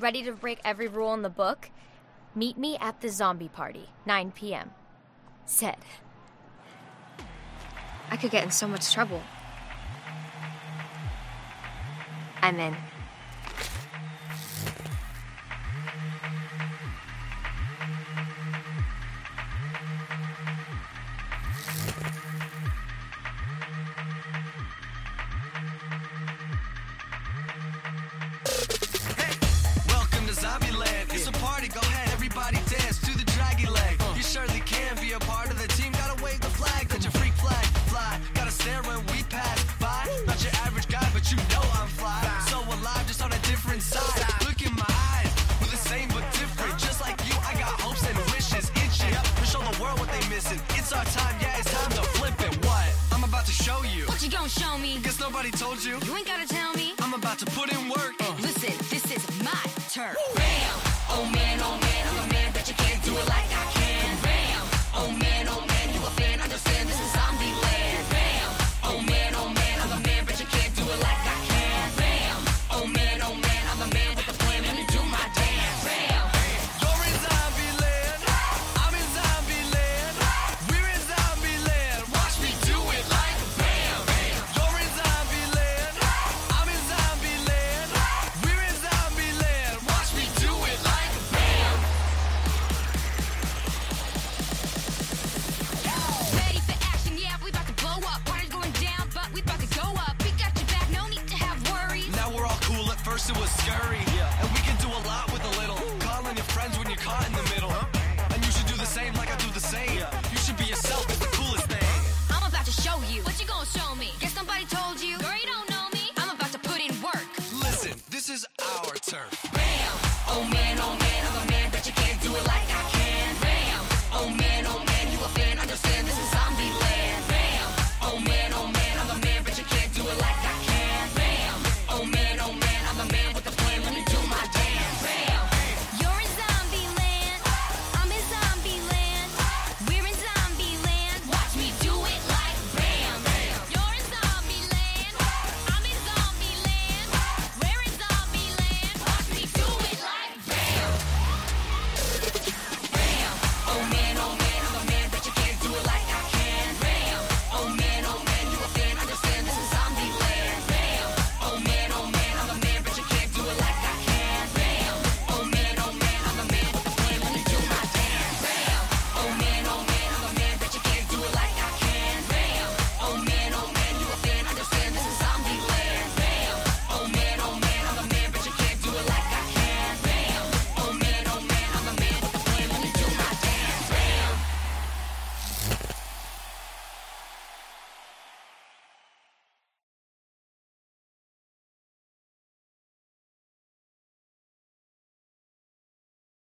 ready to break every rule in the book. Meet me at the zombie party, 9 p.m. Said. I could get in so much trouble. I'm in. listen, it's our time, yeah, it's time to flip it. What? I'm about to show you. What you gonna show me? Guess nobody told you. You ain't gotta tell me. I'm about to put in work. Uh. Listen, this is my turn. Bam! It was scurry. Yeah. And we can do a lot with a little. Calling your friends when you're caught in the middle. Huh? And you should do the same like I do the same. Yeah. You should be yourself, it's the coolest thing. I'm about to show you. What you gonna show me? Guess somebody told you. Girl, you don't know me. I'm about to put in work. Listen, this is our turf. Bam! Oh man, oh man.